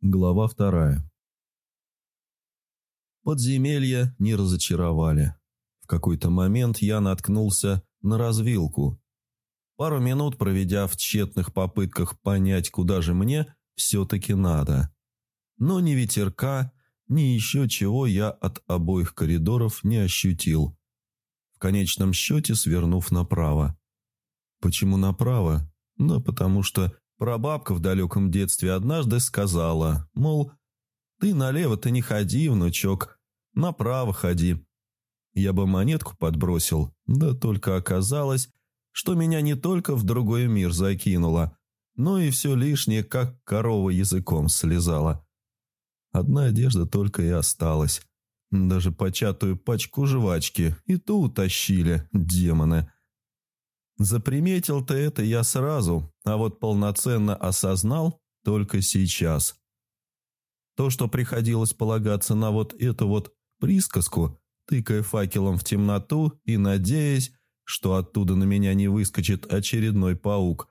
Глава вторая. Подземелья не разочаровали. В какой-то момент я наткнулся на развилку. Пару минут проведя в тщетных попытках понять, куда же мне все-таки надо. Но ни ветерка, ни еще чего я от обоих коридоров не ощутил. В конечном счете свернув направо. Почему направо? Да потому что Прабабка в далеком детстве однажды сказала, мол, «Ты налево-то не ходи, внучок, направо ходи». Я бы монетку подбросил, да только оказалось, что меня не только в другой мир закинуло, но и все лишнее, как корова языком слезала. Одна одежда только и осталась. Даже початую пачку жвачки и ту утащили, демоны. Заприметил-то это я сразу, а вот полноценно осознал только сейчас. То, что приходилось полагаться на вот эту вот присказку, тыкая факелом в темноту и надеясь, что оттуда на меня не выскочит очередной паук,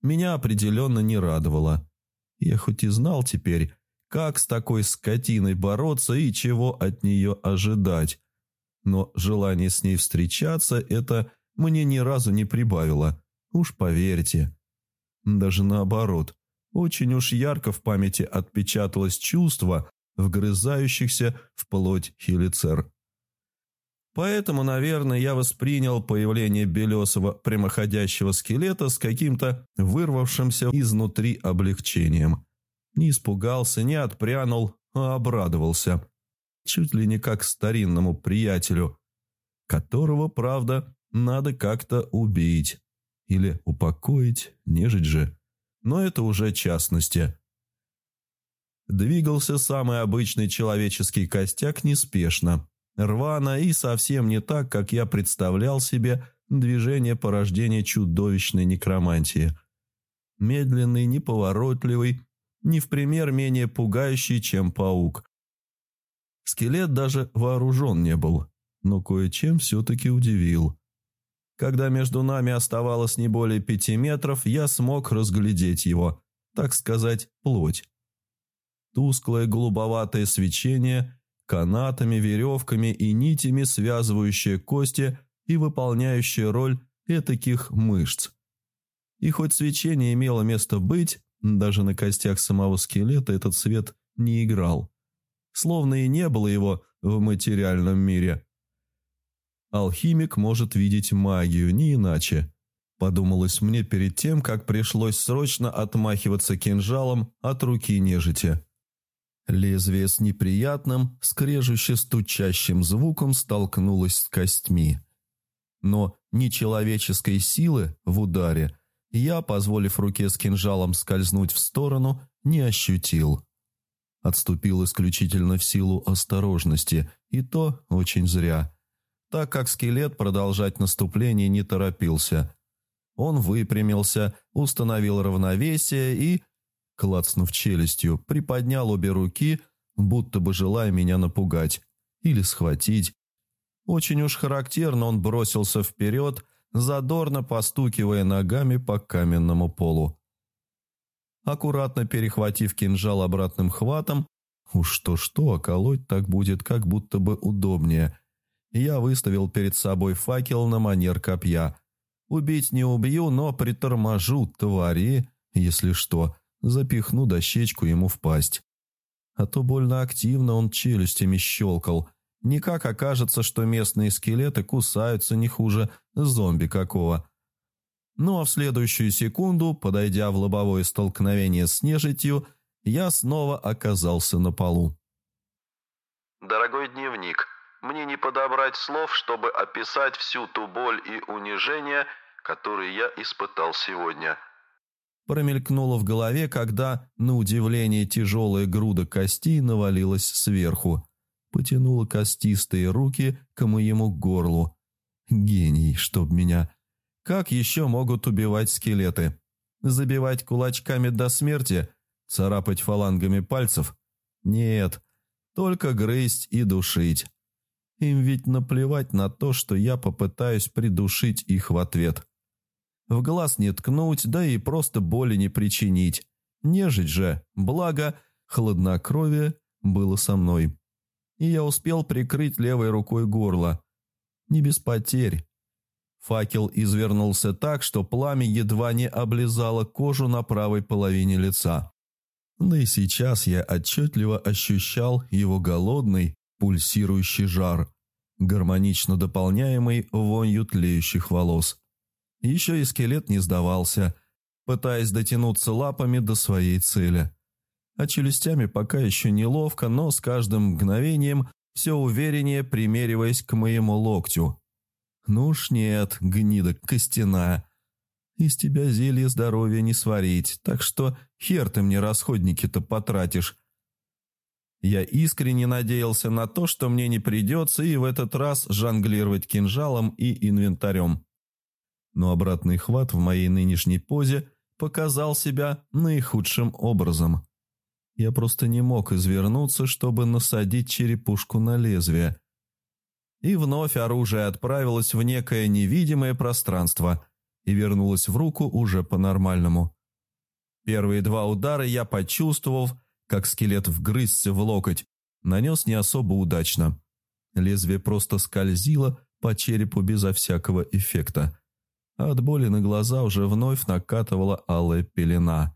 меня определенно не радовало. Я хоть и знал теперь, как с такой скотиной бороться и чего от нее ожидать, но желание с ней встречаться – это – мне ни разу не прибавило, уж поверьте. Даже наоборот, очень уж ярко в памяти отпечаталось чувство, вгрызающихся в плоть хелицер. Поэтому, наверное, я воспринял появление белесого прямоходящего скелета с каким-то вырвавшимся изнутри облегчением. Не испугался, не отпрянул, а обрадовался. Чуть ли не как старинному приятелю, которого, правда, надо как-то убить. Или упокоить, нежить же. Но это уже частности. Двигался самый обычный человеческий костяк неспешно, рвано и совсем не так, как я представлял себе движение порождения чудовищной некромантии. Медленный, неповоротливый, не в пример менее пугающий, чем паук. Скелет даже вооружен не был, но кое-чем все-таки удивил. Когда между нами оставалось не более пяти метров, я смог разглядеть его, так сказать, плоть. Тусклое голубоватое свечение, канатами, веревками и нитями связывающее кости и выполняющее роль этаких мышц. И хоть свечение имело место быть, даже на костях самого скелета этот свет не играл. Словно и не было его в материальном мире. Алхимик может видеть магию, не иначе. Подумалось мне перед тем, как пришлось срочно отмахиваться кинжалом от руки нежити. Лезвие с неприятным, скрежуще-стучащим звуком столкнулось с костьми. Но нечеловеческой силы в ударе я, позволив руке с кинжалом скользнуть в сторону, не ощутил. Отступил исключительно в силу осторожности, и то очень зря – так как скелет продолжать наступление не торопился. Он выпрямился, установил равновесие и, клацнув челюстью, приподнял обе руки, будто бы желая меня напугать или схватить. Очень уж характерно он бросился вперед, задорно постукивая ногами по каменному полу. Аккуратно перехватив кинжал обратным хватом, уж что-что, а колоть так будет как будто бы удобнее – я выставил перед собой факел на манер копья. Убить не убью, но приторможу твари, если что, запихну дощечку ему в пасть. А то больно активно он челюстями щелкал. Никак окажется, что местные скелеты кусаются не хуже зомби какого. Ну а в следующую секунду, подойдя в лобовое столкновение с нежитью, я снова оказался на полу. «Дорогой дневник, мне не подобрать слов, чтобы описать всю ту боль и унижение, которые я испытал сегодня. Промелькнуло в голове, когда, на удивление, тяжелая груда костей навалилась сверху. Потянула костистые руки к моему горлу. Гений, чтоб меня. Как еще могут убивать скелеты? Забивать кулачками до смерти? Царапать фалангами пальцев? Нет, только грызть и душить. Им ведь наплевать на то, что я попытаюсь придушить их в ответ. В глаз не ткнуть, да и просто боли не причинить. Нежить же, благо, Хладнокровие было со мной. И я успел прикрыть левой рукой горло. Не без потерь. Факел извернулся так, что пламя едва не облизало кожу на правой половине лица. Да и сейчас я отчетливо ощущал его голодный, пульсирующий жар, гармонично дополняемый вонью тлеющих волос. Еще и скелет не сдавался, пытаясь дотянуться лапами до своей цели. А челюстями пока еще неловко, но с каждым мгновением все увереннее примериваясь к моему локтю. «Ну уж нет, гнида костяная. Из тебя зелье здоровья не сварить, так что хер ты мне расходники-то потратишь». Я искренне надеялся на то, что мне не придется и в этот раз жонглировать кинжалом и инвентарем. Но обратный хват в моей нынешней позе показал себя наихудшим образом. Я просто не мог извернуться, чтобы насадить черепушку на лезвие. И вновь оружие отправилось в некое невидимое пространство и вернулось в руку уже по-нормальному. Первые два удара я почувствовал, как скелет вгрызся в локоть, нанес не особо удачно. Лезвие просто скользило по черепу безо всякого эффекта. От боли на глаза уже вновь накатывала алая пелена.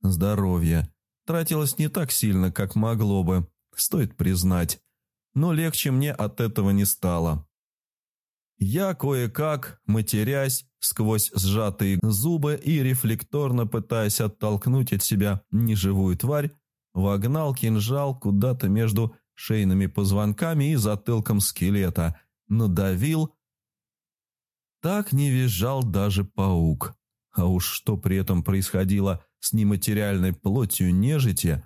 Здоровье. Тратилось не так сильно, как могло бы, стоит признать но легче мне от этого не стало. Я кое-как, матерясь, сквозь сжатые зубы и рефлекторно пытаясь оттолкнуть от себя неживую тварь, вогнал кинжал куда-то между шейными позвонками и затылком скелета, надавил. Так не визжал даже паук. А уж что при этом происходило с нематериальной плотью нежити,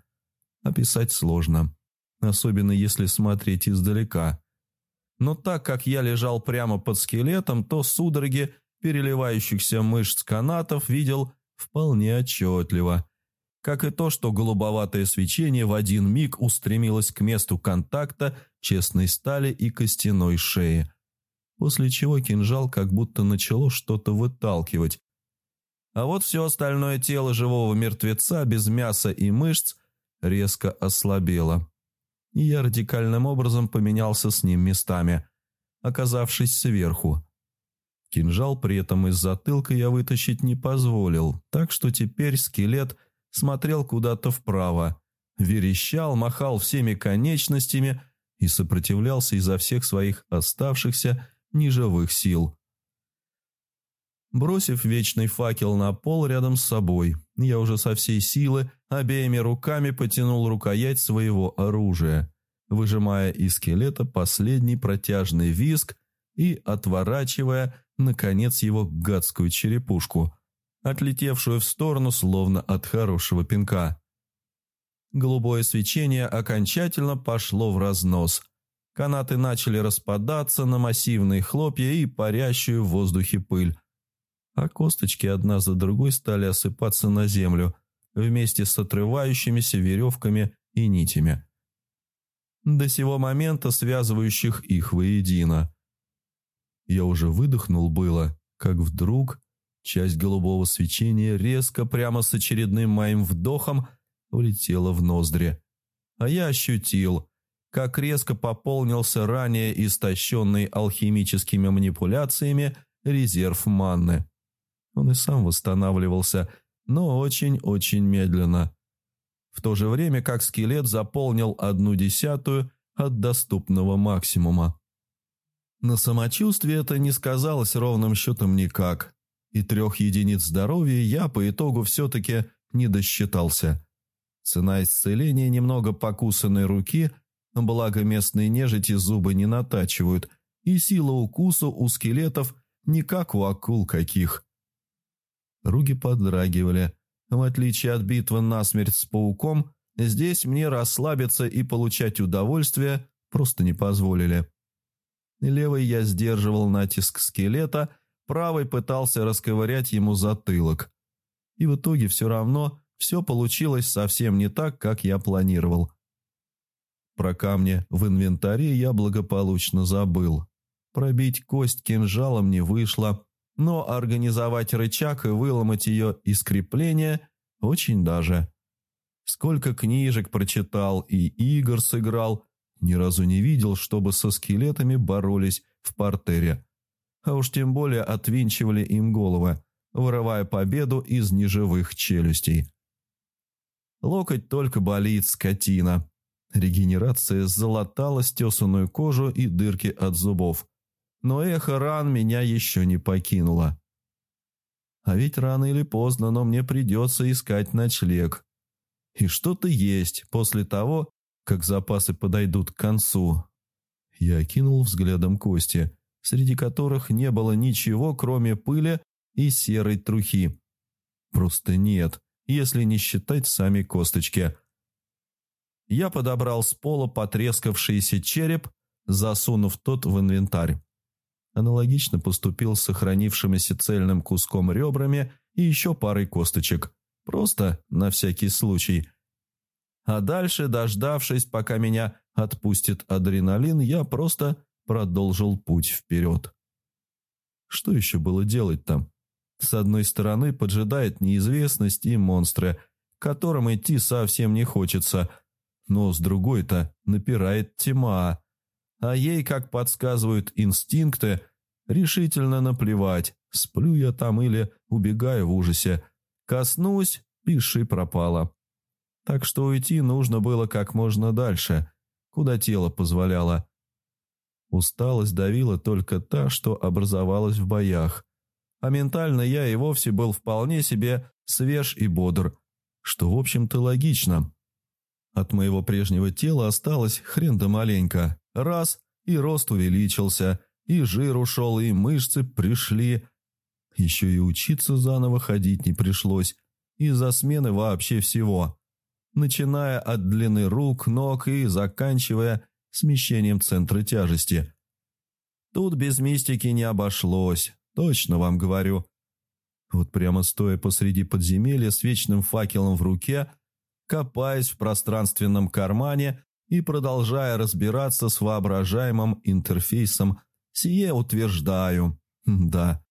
описать сложно особенно если смотреть издалека. Но так как я лежал прямо под скелетом, то судороги переливающихся мышц канатов видел вполне отчетливо, как и то, что голубоватое свечение в один миг устремилось к месту контакта честной стали и костяной шеи, после чего кинжал как будто начало что-то выталкивать. А вот все остальное тело живого мертвеца без мяса и мышц резко ослабело и я радикальным образом поменялся с ним местами, оказавшись сверху. Кинжал при этом из затылка я вытащить не позволил, так что теперь скелет смотрел куда-то вправо, верещал, махал всеми конечностями и сопротивлялся изо всех своих оставшихся неживых сил. Бросив вечный факел на пол рядом с собой, я уже со всей силы обеими руками потянул рукоять своего оружия, выжимая из скелета последний протяжный виск и отворачивая, наконец, его гадскую черепушку, отлетевшую в сторону, словно от хорошего пинка. Голубое свечение окончательно пошло в разнос. Канаты начали распадаться на массивные хлопья и парящую в воздухе пыль а косточки одна за другой стали осыпаться на землю вместе с отрывающимися веревками и нитями. До сего момента связывающих их воедино. Я уже выдохнул было, как вдруг часть голубого свечения резко прямо с очередным моим вдохом улетела в ноздри. А я ощутил, как резко пополнился ранее истощенный алхимическими манипуляциями резерв манны. Он и сам восстанавливался, но очень-очень медленно. В то же время как скелет заполнил одну десятую от доступного максимума. На самочувствие это не сказалось ровным счетом никак, и трех единиц здоровья я по итогу все-таки не досчитался. Цена исцеления немного покусанной руки, благо местные нежити зубы не натачивают, и сила укуса у скелетов не как у акул каких. Руки подрагивали. В отличие от битвы насмерть с пауком, здесь мне расслабиться и получать удовольствие просто не позволили. Левой я сдерживал натиск скелета, правой пытался расковырять ему затылок. И в итоге все равно все получилось совсем не так, как я планировал. Про камни в инвентаре я благополучно забыл. Пробить кость кинжалом не вышло, но организовать рычаг и выломать ее из крепления очень даже. Сколько книжек прочитал и игр сыграл, ни разу не видел, чтобы со скелетами боролись в портере. А уж тем более отвинчивали им головы, вырывая победу из неживых челюстей. Локоть только болит, скотина. Регенерация залатала стесанную кожу и дырки от зубов. Но эхо ран меня еще не покинуло. А ведь рано или поздно, но мне придется искать ночлег. И что-то есть после того, как запасы подойдут к концу. Я окинул взглядом кости, среди которых не было ничего, кроме пыли и серой трухи. Просто нет, если не считать сами косточки. Я подобрал с пола потрескавшийся череп, засунув тот в инвентарь. Аналогично поступил с сохранившимися цельным куском ребрами и еще парой косточек. Просто на всякий случай. А дальше, дождавшись, пока меня отпустит адреналин, я просто продолжил путь вперед. Что еще было делать там? С одной стороны поджидает неизвестность и монстры, которым идти совсем не хочется, но с другой-то напирает тьма, а ей, как подсказывают инстинкты, решительно наплевать, сплю я там или убегаю в ужасе. Коснусь, пиши пропало. Так что уйти нужно было как можно дальше, куда тело позволяло. Усталость давила только та, что образовалась в боях. А ментально я и вовсе был вполне себе свеж и бодр, что, в общем-то, логично. От моего прежнего тела осталось хрен да маленько. Раз, и рост увеличился, и жир ушел, и мышцы пришли. Еще и учиться заново ходить не пришлось. Из-за смены вообще всего. Начиная от длины рук, ног и заканчивая смещением центра тяжести. Тут без мистики не обошлось, точно вам говорю. Вот прямо стоя посреди подземелья с вечным факелом в руке – копаясь в пространственном кармане и продолжая разбираться с воображаемым интерфейсом, сие утверждаю. Да.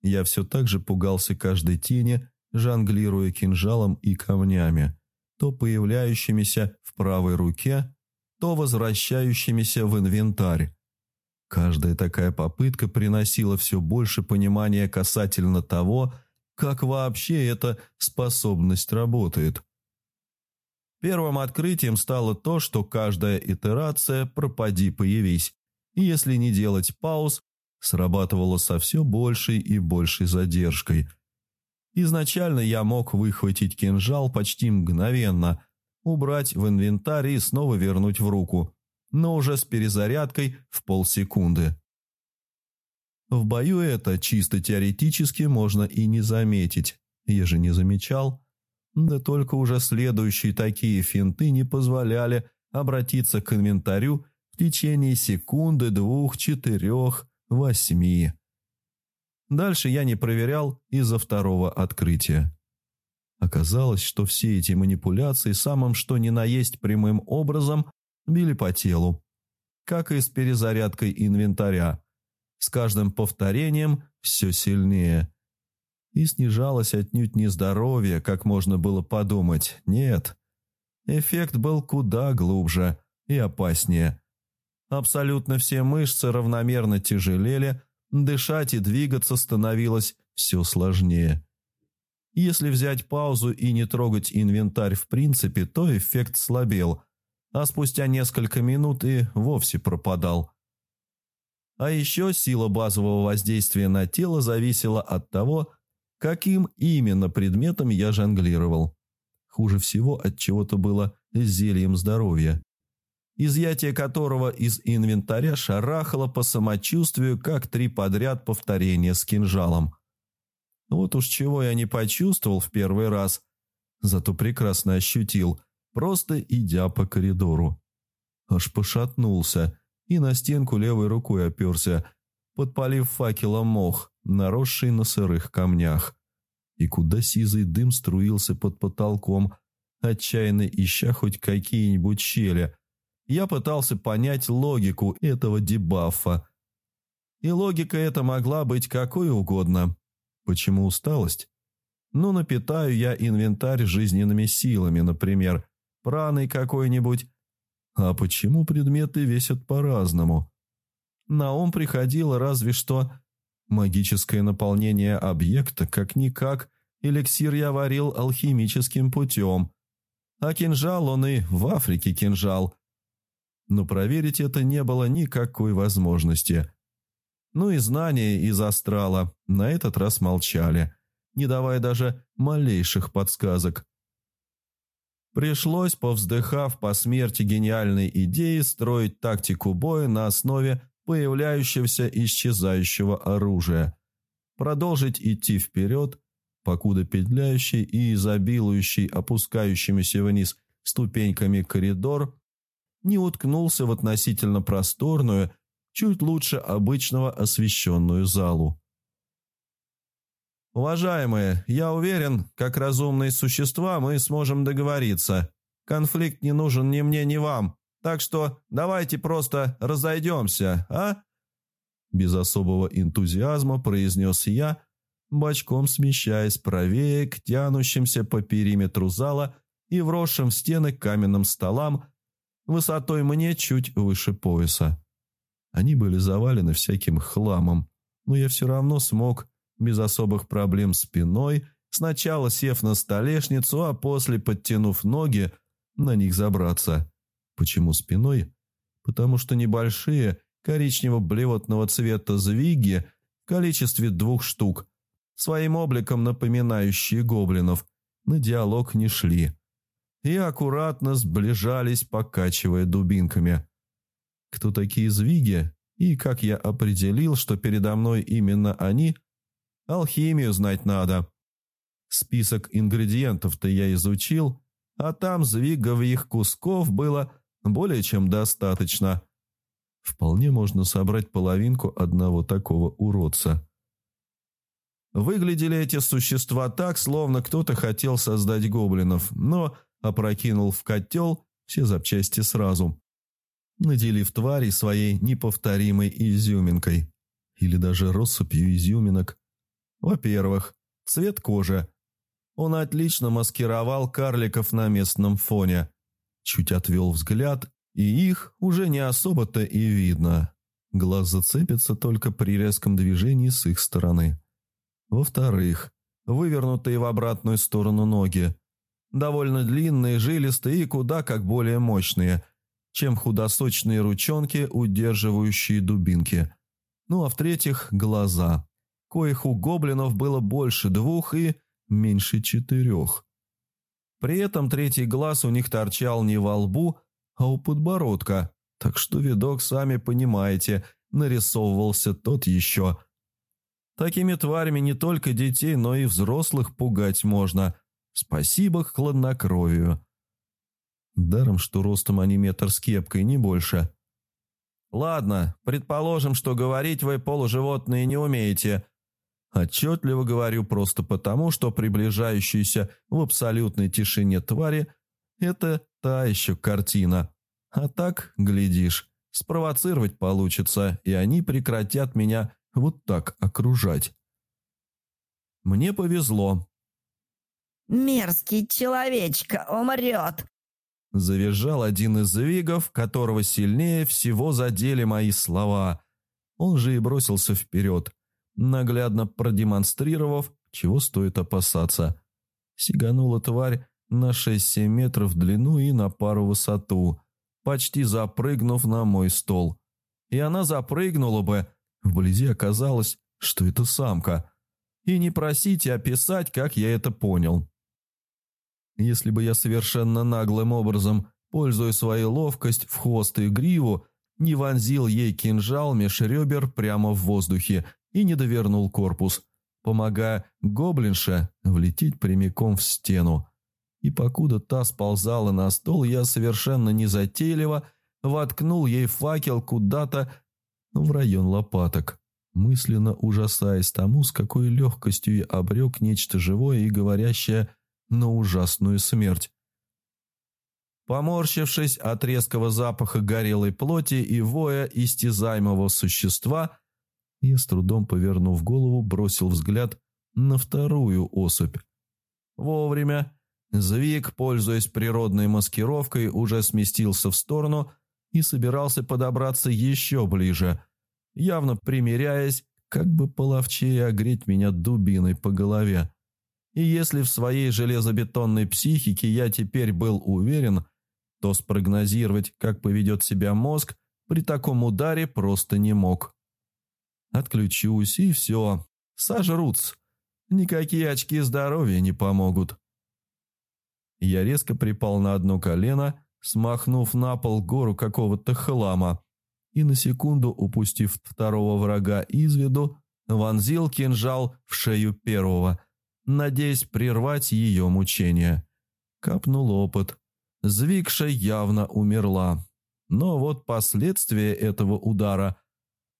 Я все так же пугался каждой тени, жонглируя кинжалом и камнями, то появляющимися в правой руке, то возвращающимися в инвентарь. Каждая такая попытка приносила все больше понимания касательно того, как вообще эта способность работает. Первым открытием стало то, что каждая итерация «пропади, появись», и если не делать пауз, срабатывала со все большей и большей задержкой. Изначально я мог выхватить кинжал почти мгновенно, убрать в инвентарь и снова вернуть в руку, но уже с перезарядкой в полсекунды. В бою это чисто теоретически можно и не заметить. Я же не замечал, да только уже следующие такие финты не позволяли обратиться к инвентарю в течение секунды, двух, четырех, восьми. Дальше я не проверял из-за второго открытия. Оказалось, что все эти манипуляции самым что ни на есть прямым образом били по телу, как и с перезарядкой инвентаря. С каждым повторением все сильнее – и снижалось отнюдь не здоровье, как можно было подумать. Нет. Эффект был куда глубже и опаснее. Абсолютно все мышцы равномерно тяжелели, дышать и двигаться становилось все сложнее. Если взять паузу и не трогать инвентарь в принципе, то эффект слабел, а спустя несколько минут и вовсе пропадал. А еще сила базового воздействия на тело зависела от того, каким именно предметом я жонглировал. Хуже всего от чего-то было зельем здоровья, изъятие которого из инвентаря шарахало по самочувствию, как три подряд повторения с кинжалом. Вот уж чего я не почувствовал в первый раз, зато прекрасно ощутил, просто идя по коридору. Аж пошатнулся и на стенку левой рукой оперся, подпалив факелом мох, наросший на сырых камнях. И куда сизый дым струился под потолком, отчаянно ища хоть какие-нибудь щели. Я пытался понять логику этого дебафа. И логика эта могла быть какой угодно. Почему усталость? Ну, напитаю я инвентарь жизненными силами, например, праной какой-нибудь. А почему предметы весят по-разному? На ум приходило разве что магическое наполнение объекта, как-никак, эликсир я варил алхимическим путем. А кинжал он и в Африке кинжал. Но проверить это не было никакой возможности. Ну и знания из астрала на этот раз молчали, не давая даже малейших подсказок. Пришлось, повздыхав по смерти гениальной идеи, строить тактику боя на основе появляющегося исчезающего оружия. Продолжить идти вперед, покуда петляющий и изобилующий опускающимися вниз ступеньками коридор не уткнулся в относительно просторную, чуть лучше обычного освещенную залу. «Уважаемые, я уверен, как разумные существа мы сможем договориться. Конфликт не нужен ни мне, ни вам, так что давайте просто разойдемся, а?» Без особого энтузиазма произнес я, бочком смещаясь правее к тянущимся по периметру зала и вросшим в стены каменным столам, высотой мне чуть выше пояса. Они были завалены всяким хламом, но я все равно смог без особых проблем спиной, сначала сев на столешницу, а после, подтянув ноги, на них забраться. Почему спиной? Потому что небольшие, коричнево-блевотного цвета звиги в количестве двух штук, своим обликом напоминающие гоблинов, на диалог не шли и аккуратно сближались, покачивая дубинками. Кто такие звиги и как я определил, что передо мной именно они – Алхимию знать надо. Список ингредиентов-то я изучил, а там звиговых кусков было более чем достаточно. Вполне можно собрать половинку одного такого уродца. Выглядели эти существа так, словно кто-то хотел создать гоблинов, но опрокинул в котел все запчасти сразу, наделив твари своей неповторимой изюминкой или даже россыпью изюминок. Во-первых, цвет кожи. Он отлично маскировал карликов на местном фоне. Чуть отвел взгляд, и их уже не особо-то и видно. Глаз зацепится только при резком движении с их стороны. Во-вторых, вывернутые в обратную сторону ноги. Довольно длинные, жилистые и куда как более мощные, чем худосочные ручонки, удерживающие дубинки. Ну а в-третьих, глаза коих у гоблинов было больше двух и меньше четырех. При этом третий глаз у них торчал не во лбу, а у подбородка, так что видок, сами понимаете, нарисовывался тот еще. Такими тварями не только детей, но и взрослых пугать можно. Спасибо хладнокровию. Даром, что ростом они метр с кепкой, не больше. Ладно, предположим, что говорить вы полуживотные не умеете, Отчетливо говорю просто потому, что приближающаяся в абсолютной тишине твари – это та еще картина. А так, глядишь, спровоцировать получится, и они прекратят меня вот так окружать. Мне повезло. «Мерзкий человечка умрет!» Завизжал один из звигов, которого сильнее всего задели мои слова. Он же и бросился вперед наглядно продемонстрировав, чего стоит опасаться. Сиганула тварь на 6-7 метров в длину и на пару высоту, почти запрыгнув на мой стол. И она запрыгнула бы, вблизи оказалось, что это самка. И не просите описать, как я это понял. Если бы я совершенно наглым образом, пользуя свою ловкость в хвост и гриву, не вонзил ей кинжал меж ребер прямо в воздухе и не довернул корпус, помогая гоблинше влететь прямиком в стену. И покуда та сползала на стол, я совершенно незатейливо воткнул ей факел куда-то в район лопаток, мысленно ужасаясь тому, с какой легкостью я обрек нечто живое и говорящее на ужасную смерть. Поморщившись от резкого запаха горелой плоти и воя истязаемого существа, я с трудом повернув голову, бросил взгляд на вторую особь, Вовремя. Звик, пользуясь природной маскировкой, уже сместился в сторону и собирался подобраться еще ближе, явно примиряясь, как бы половчее огреть меня дубиной по голове. И если в своей железобетонной психике я теперь был уверен, то спрогнозировать, как поведет себя мозг, при таком ударе просто не мог. Отключусь, и все. Сожрутся. Никакие очки здоровья не помогут. Я резко припал на одно колено, смахнув на пол гору какого-то хлама, и на секунду, упустив второго врага из виду, вонзил кинжал в шею первого – надеясь прервать ее мучения. Капнул опыт. Звикша явно умерла. Но вот последствия этого удара.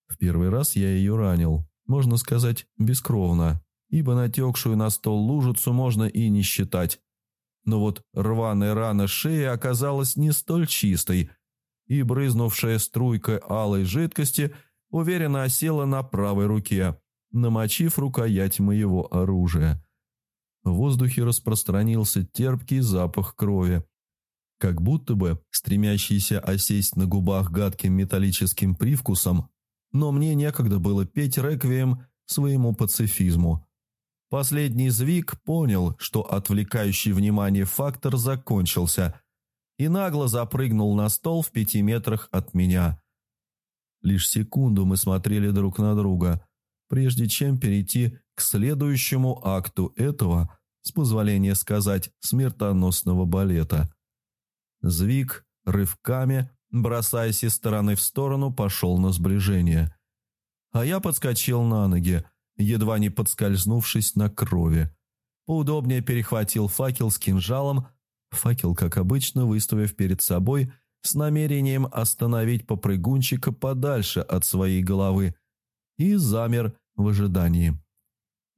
В первый раз я ее ранил, можно сказать, бескровно, ибо натекшую на стол лужицу можно и не считать. Но вот рваная рана шеи оказалась не столь чистой, и брызнувшая струйка алой жидкости уверенно осела на правой руке, намочив рукоять моего оружия. В воздухе распространился терпкий запах крови. Как будто бы стремящийся осесть на губах гадким металлическим привкусом, но мне некогда было петь реквием своему пацифизму. Последний звик понял, что отвлекающий внимание фактор закончился, и нагло запрыгнул на стол в пяти метрах от меня. Лишь секунду мы смотрели друг на друга, прежде чем перейти к следующему акту этого, с позволения сказать, смертоносного балета. Звик рывками, бросаясь из стороны в сторону, пошел на сближение. А я подскочил на ноги, едва не подскользнувшись на крови. Поудобнее перехватил факел с кинжалом, факел, как обычно, выставив перед собой с намерением остановить попрыгунчика подальше от своей головы, и замер в ожидании.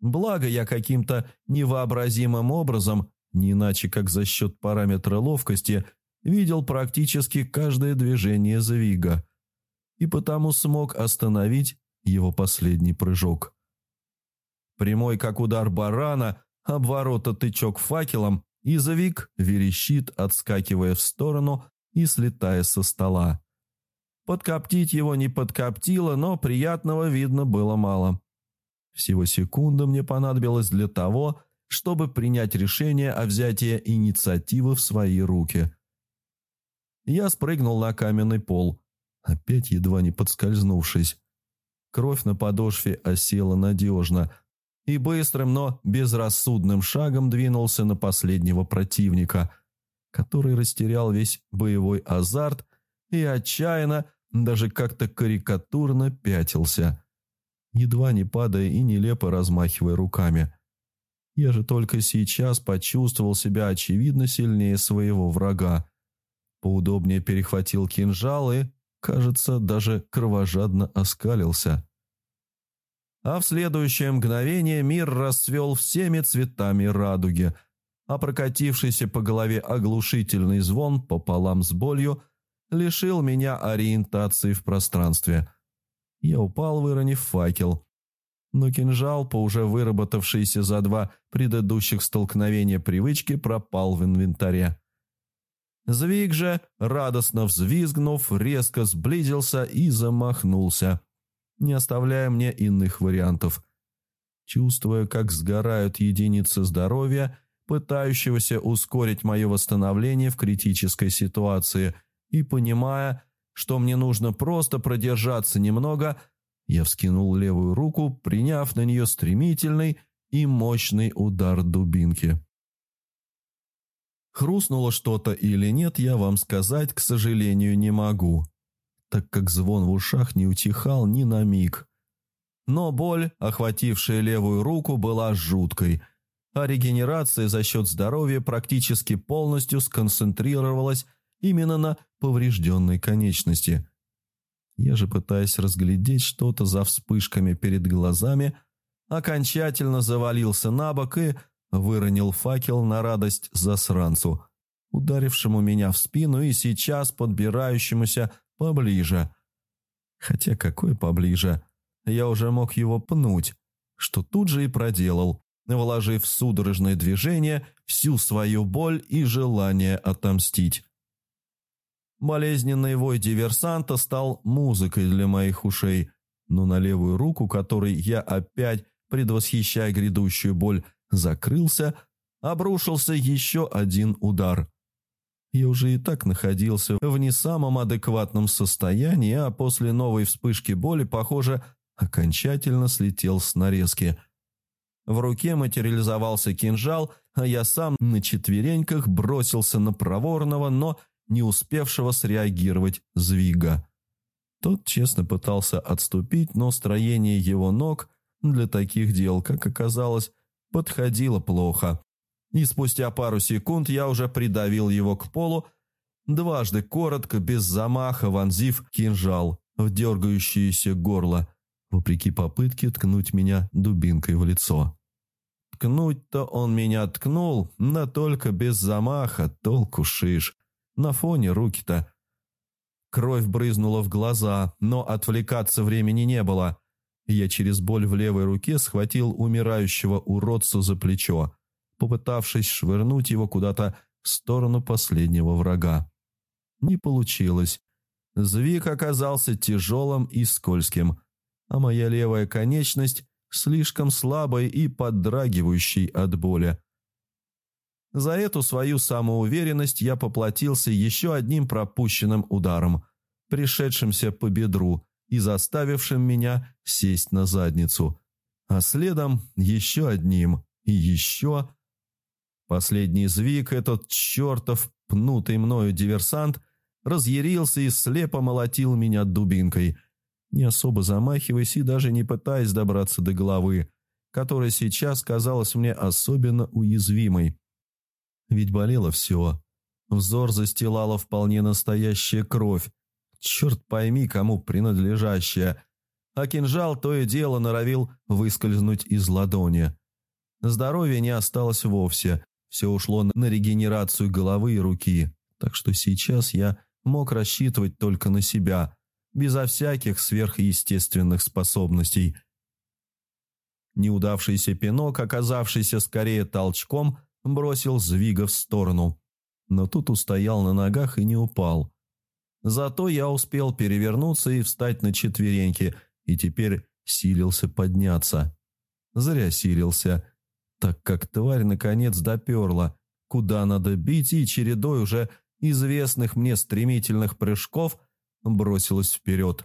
Благо я каким-то невообразимым образом, не иначе как за счет параметра ловкости, видел практически каждое движение Звига и потому смог остановить его последний прыжок. Прямой, как удар барана, обворота тычок факелом, и Завик верещит, отскакивая в сторону и слетая со стола. Подкоптить его не подкоптило, но приятного видно было мало. Всего секунда мне понадобилось для того, чтобы принять решение о взятии инициативы в свои руки. Я спрыгнул на каменный пол, опять едва не подскользнувшись. Кровь на подошве осела надежно, и быстрым, но безрассудным шагом двинулся на последнего противника, который растерял весь боевой азарт и отчаянно, даже как-то карикатурно пятился едва не падая и нелепо размахивая руками. Я же только сейчас почувствовал себя очевидно сильнее своего врага. Поудобнее перехватил кинжал и, кажется, даже кровожадно оскалился. А в следующее мгновение мир расцвел всеми цветами радуги, а прокатившийся по голове оглушительный звон пополам с болью лишил меня ориентации в пространстве – я упал, выронив факел. Но кинжал, по уже выработавшейся за два предыдущих столкновения привычки, пропал в инвентаре. Звик же, радостно взвизгнув, резко сблизился и замахнулся, не оставляя мне иных вариантов. Чувствуя, как сгорают единицы здоровья, пытающегося ускорить мое восстановление в критической ситуации, и понимая, что мне нужно просто продержаться немного, я вскинул левую руку, приняв на нее стремительный и мощный удар дубинки. Хрустнуло что-то или нет, я вам сказать, к сожалению, не могу, так как звон в ушах не утихал ни на миг. Но боль, охватившая левую руку, была жуткой, а регенерация за счет здоровья практически полностью сконцентрировалась именно на поврежденной конечности. Я же, пытаясь разглядеть что-то за вспышками перед глазами, окончательно завалился на бок и выронил факел на радость засранцу, ударившему меня в спину и сейчас подбирающемуся поближе. Хотя какой поближе? Я уже мог его пнуть, что тут же и проделал, вложив в судорожное движение всю свою боль и желание отомстить. Болезненный вой диверсанта стал музыкой для моих ушей, но на левую руку, которой я опять, предвосхищая грядущую боль, закрылся, обрушился еще один удар. Я уже и так находился в не самом адекватном состоянии, а после новой вспышки боли, похоже, окончательно слетел с нарезки. В руке материализовался кинжал, а я сам на четвереньках бросился на проворного, но не успевшего среагировать Звига. Тот честно пытался отступить, но строение его ног для таких дел, как оказалось, подходило плохо и спустя пару секунд я уже придавил его к полу, дважды коротко, без замаха, вонзив кинжал в дергающееся горло, вопреки попытке ткнуть меня дубинкой в лицо. Ткнуть-то он меня ткнул, но только без замаха, толку шиш. На фоне руки-то. Кровь брызнула в глаза, но отвлекаться времени не было. Я через боль в левой руке схватил умирающего уродца за плечо попытавшись швырнуть его куда-то в сторону последнего врага. Не получилось. Звик оказался тяжелым и скользким, а моя левая конечность слишком слабой и поддрагивающей от боли. За эту свою самоуверенность я поплатился еще одним пропущенным ударом, пришедшимся по бедру и заставившим меня сесть на задницу, а следом еще одним и еще Последний звик, этот чертов пнутый мною диверсант, разъярился и слепо молотил меня дубинкой, не особо замахиваясь и даже не пытаясь добраться до головы, которая сейчас казалась мне особенно уязвимой. Ведь болело все. Взор застилала вполне настоящая кровь, черт пойми, кому принадлежащая, а кинжал то и дело норовил выскользнуть из ладони. Здоровья не осталось вовсе, все ушло на регенерацию головы и руки, так что сейчас я мог рассчитывать только на себя, безо всяких сверхъестественных способностей. Неудавшийся пинок, оказавшийся скорее толчком, бросил Звига в сторону. Но тут устоял на ногах и не упал. Зато я успел перевернуться и встать на четвереньки, и теперь силился подняться. Зря силился так как тварь наконец доперла, куда надо бить, и чередой уже известных мне стремительных прыжков бросилась вперед.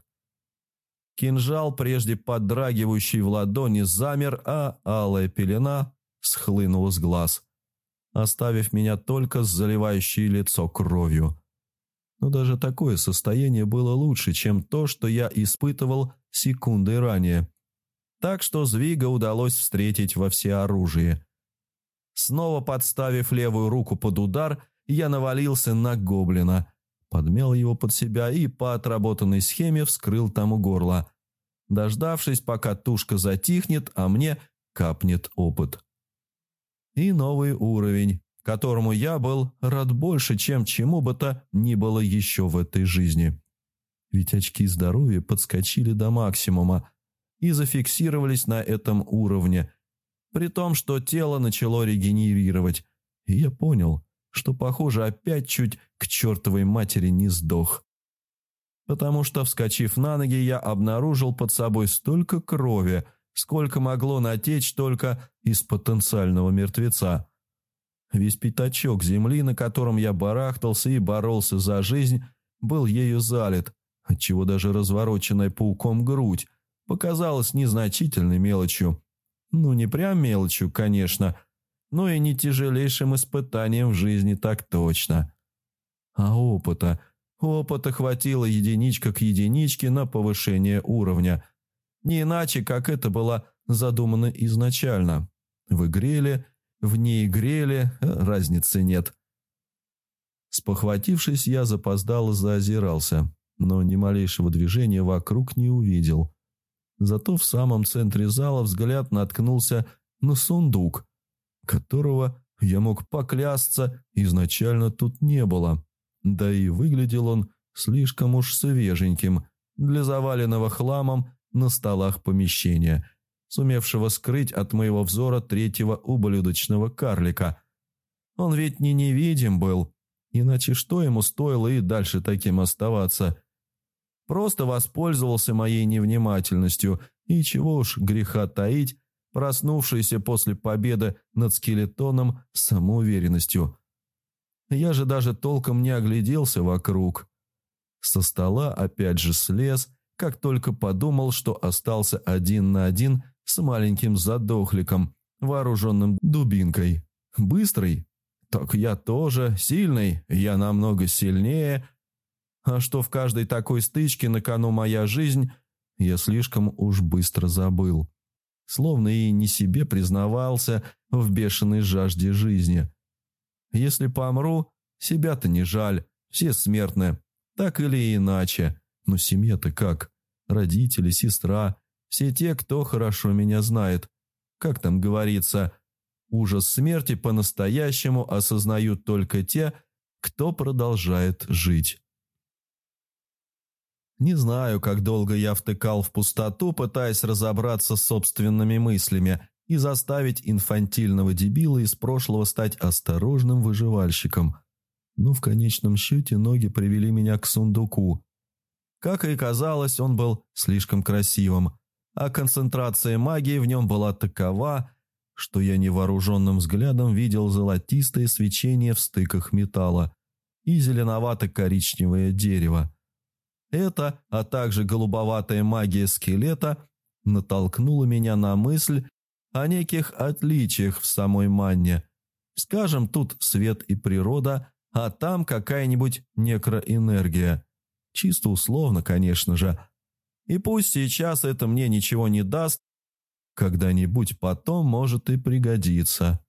Кинжал, прежде подрагивающий в ладони, замер, а алая пелена схлынула с глаз, оставив меня только с заливающей лицо кровью. Но даже такое состояние было лучше, чем то, что я испытывал секунды ранее так что Звига удалось встретить во всеоружии. Снова подставив левую руку под удар, я навалился на гоблина, подмял его под себя и по отработанной схеме вскрыл тому горло, дождавшись, пока тушка затихнет, а мне капнет опыт. И новый уровень, которому я был рад больше, чем чему бы то ни было еще в этой жизни. Ведь очки здоровья подскочили до максимума, и зафиксировались на этом уровне, при том, что тело начало регенерировать. И я понял, что, похоже, опять чуть к чертовой матери не сдох. Потому что, вскочив на ноги, я обнаружил под собой столько крови, сколько могло натечь только из потенциального мертвеца. Весь пятачок земли, на котором я барахтался и боролся за жизнь, был ею залит, отчего даже развороченная пауком грудь показалось незначительной мелочью. Ну, не прям мелочью, конечно, но и не тяжелейшим испытанием в жизни так точно. А опыта? Опыта хватило единичка к единичке на повышение уровня. Не иначе, как это было задумано изначально. В игре ли, в ней игре разницы нет. Спохватившись, я запоздало заозирался, но ни малейшего движения вокруг не увидел. Зато в самом центре зала взгляд наткнулся на сундук, которого, я мог поклясться, изначально тут не было. Да и выглядел он слишком уж свеженьким для заваленного хламом на столах помещения. сумевшего скрыть от моего взора третьего ублюдочного карлика. Он ведь не невидим был, иначе что ему стоило и дальше таким оставаться? Просто воспользовался моей невнимательностью, и чего уж греха таить, проснувшийся после победы над скелетоном самоуверенностью. Я же даже толком не огляделся вокруг. Со стола опять же слез, как только подумал, что остался один на один с маленьким задохликом, вооруженным дубинкой. Быстрый? Так я тоже. Сильный? Я намного сильнее. А что в каждой такой стычке на кону моя жизнь, я слишком уж быстро забыл. Словно и не себе признавался в бешеной жажде жизни. Если помру, себя-то не жаль, все смертны, так или иначе. Но семья-то как? Родители, сестра, все те, кто хорошо меня знает. Как там говорится, ужас смерти по-настоящему осознают только те, кто продолжает жить. Не знаю, как долго я втыкал в пустоту, пытаясь разобраться с собственными мыслями и заставить инфантильного дебила из прошлого стать осторожным выживальщиком. Но в конечном счете ноги привели меня к сундуку. Как и казалось, он был слишком красивым, а концентрация магии в нем была такова, что я невооруженным взглядом видел золотистое свечение в стыках металла и зеленовато-коричневое дерево. Это, а также голубоватая магия скелета натолкнула меня на мысль о неких отличиях в самой манне. Скажем, тут свет и природа, а там какая-нибудь некроэнергия. Чисто условно, конечно же. И пусть сейчас это мне ничего не даст, когда-нибудь потом может и пригодиться.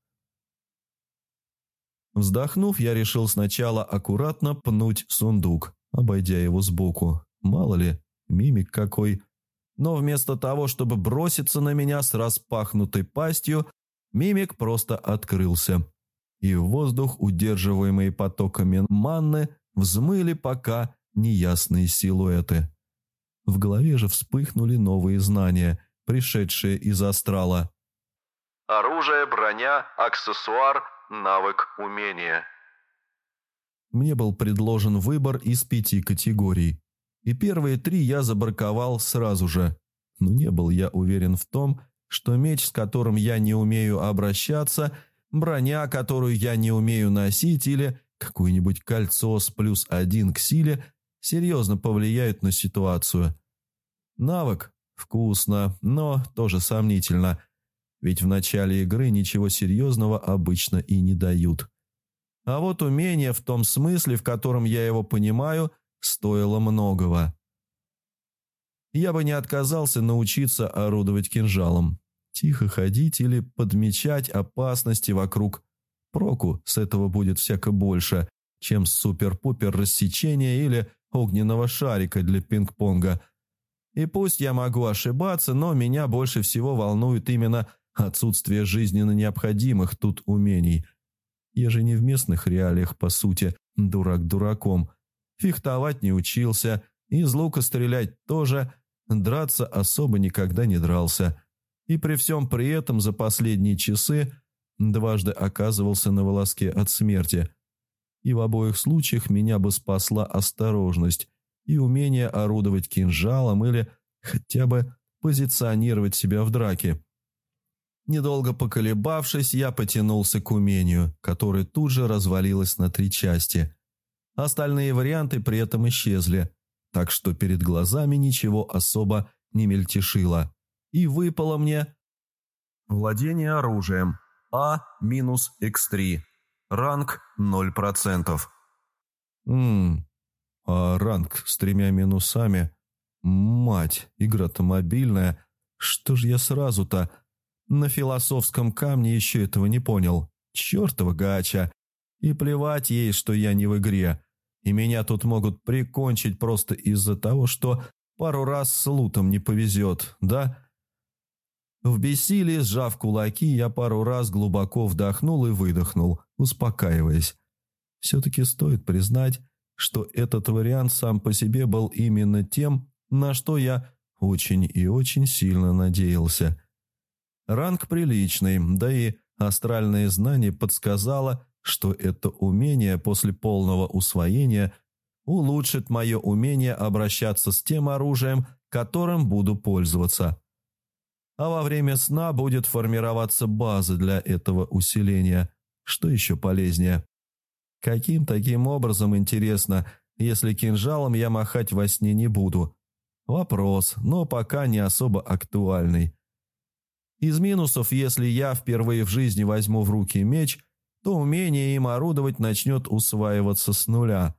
Вздохнув, я решил сначала аккуратно пнуть сундук, обойдя его сбоку. Мало ли, мимик какой. Но вместо того, чтобы броситься на меня с распахнутой пастью, мимик просто открылся. И воздух, удерживаемые потоками манны, взмыли пока неясные силуэты. В голове же вспыхнули новые знания, пришедшие из астрала. Оружие, броня, аксессуар, навык, умение. Мне был предложен выбор из пяти категорий. И первые три я забраковал сразу же. Но не был я уверен в том, что меч, с которым я не умею обращаться, броня, которую я не умею носить, или какое-нибудь кольцо с плюс один к силе – серьезно повлияют на ситуацию. Навык – вкусно, но тоже сомнительно, ведь в начале игры ничего серьезного обычно и не дают. А вот умение в том смысле, в котором я его понимаю, стоило многого. Я бы не отказался научиться орудовать кинжалом, тихо ходить или подмечать опасности вокруг. Проку с этого будет всяко больше, чем супер-пупер рассечения или огненного шарика для пинг-понга. И пусть я могу ошибаться, но меня больше всего волнует именно отсутствие жизненно необходимых тут умений. Я же не в местных реалиях, по сути, дурак дураком. Фехтовать не учился, из лука стрелять тоже, драться особо никогда не дрался. И при всем при этом за последние часы дважды оказывался на волоске от смерти – и в обоих случаях меня бы спасла осторожность и умение орудовать кинжалом или хотя бы позиционировать себя в драке. Недолго поколебавшись, я потянулся к умению, которое тут же развалилось на три части. Остальные варианты при этом исчезли, так что перед глазами ничего особо не мельтешило. И выпало мне «Владение оружием. А-X3». Ранг 0%. Ммм, а ранг с тремя минусами? Мать, игра-то мобильная. Что ж я сразу-то? На философском камне еще этого не понял. Чертова гача. И плевать ей, что я не в игре. И меня тут могут прикончить просто из-за того, что пару раз с лутом не повезет, да? В бессилии, сжав кулаки, я пару раз глубоко вдохнул и выдохнул, успокаиваясь. Все-таки стоит признать, что этот вариант сам по себе был именно тем, на что я очень и очень сильно надеялся. Ранг приличный, да и астральное знание подсказало, что это умение после полного усвоения улучшит мое умение обращаться с тем оружием, которым буду пользоваться. А во время сна будет формироваться база для этого усиления, что еще полезнее. Каким таким образом, интересно, если кинжалом я махать во сне не буду? Вопрос, но пока не особо актуальный. Из минусов, если я впервые в жизни возьму в руки меч, то умение им орудовать начнет усваиваться с нуля.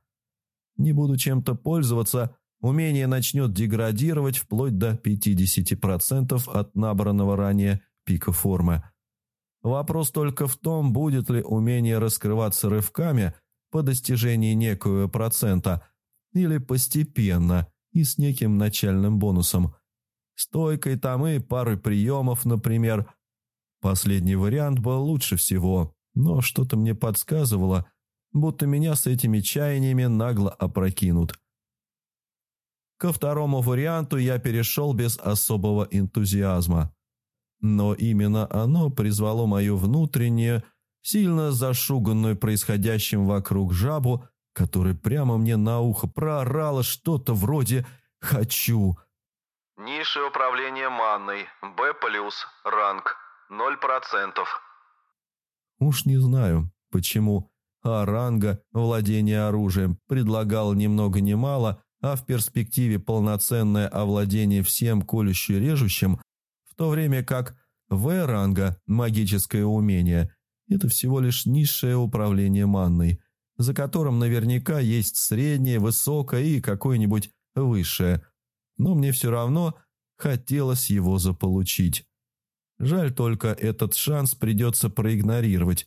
Не буду чем-то пользоваться, умение начнет деградировать вплоть до 50% от набранного ранее пика формы. Вопрос только в том, будет ли умение раскрываться рывками по достижении некоего процента или постепенно и с неким начальным бонусом. Стойкой там и парой приемов, например. Последний вариант был лучше всего, но что-то мне подсказывало, будто меня с этими чаяниями нагло опрокинут. Ко второму варианту я перешел без особого энтузиазма. Но именно оно призвало мою внутреннюю, сильно зашуганную происходящим вокруг жабу, которая прямо мне на ухо проорала что-то вроде «хочу». Низшее управление манной. Б+, ранг. 0%. Уж не знаю, почему А ранга владение оружием предлагал ни много ни мало, а в перспективе полноценное овладение всем колюще-режущим, в то время как В ранга магическое умение – это всего лишь низшее управление манной, за которым наверняка есть среднее, высокое и какое-нибудь высшее, но мне все равно хотелось его заполучить. Жаль только, этот шанс придется проигнорировать,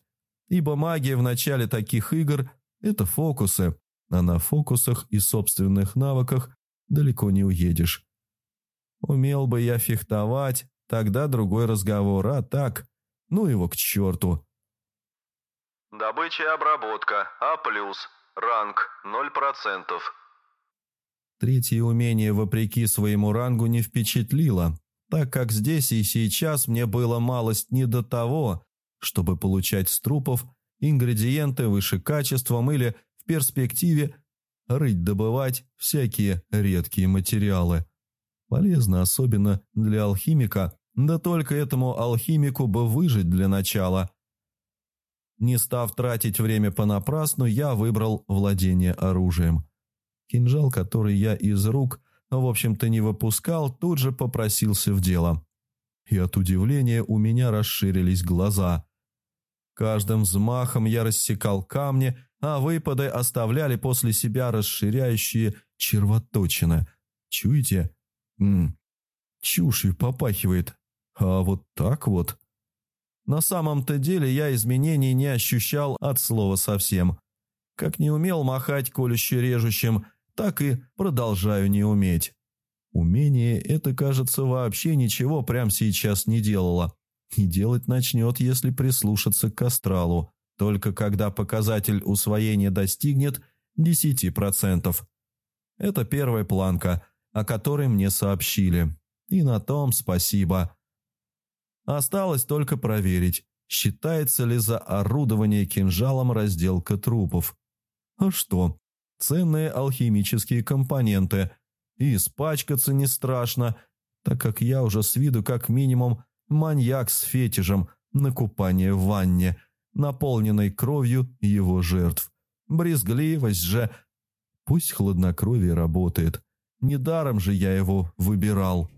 ибо магия в начале таких игр – это фокусы, а на фокусах и собственных навыках далеко не уедешь. Умел бы я фехтовать, тогда другой разговор, а так, ну его к черту. Добыча и обработка А+, ранг 0%. Третье умение, вопреки своему рангу, не впечатлило, так как здесь и сейчас мне было малость не до того, чтобы получать с трупов ингредиенты выше качеством или в перспективе рыть-добывать всякие редкие материалы. Полезно особенно для алхимика, да только этому алхимику бы выжить для начала. Не став тратить время понапрасну, я выбрал владение оружием. Кинжал, который я из рук, в общем-то, не выпускал, тут же попросился в дело. И от удивления у меня расширились глаза. Каждым взмахом я рассекал камни, а выпады оставляли после себя расширяющие червоточины. Чуете? Ммм, чушью попахивает. А вот так вот. На самом-то деле я изменений не ощущал от слова совсем. Как не умел махать колюще-режущим, так и продолжаю не уметь. Умение это, кажется, вообще ничего прямо сейчас не делало. И делать начнет, если прислушаться к астралу только когда показатель усвоения достигнет 10%. Это первая планка, о которой мне сообщили. И на том спасибо. Осталось только проверить, считается ли за орудование кинжалом разделка трупов. А что? Ценные алхимические компоненты. И испачкаться не страшно, так как я уже с виду как минимум маньяк с фетишем на купание в ванне – наполненной кровью его жертв. Брезгливость же... Пусть хладнокровие работает. Недаром же я его выбирал.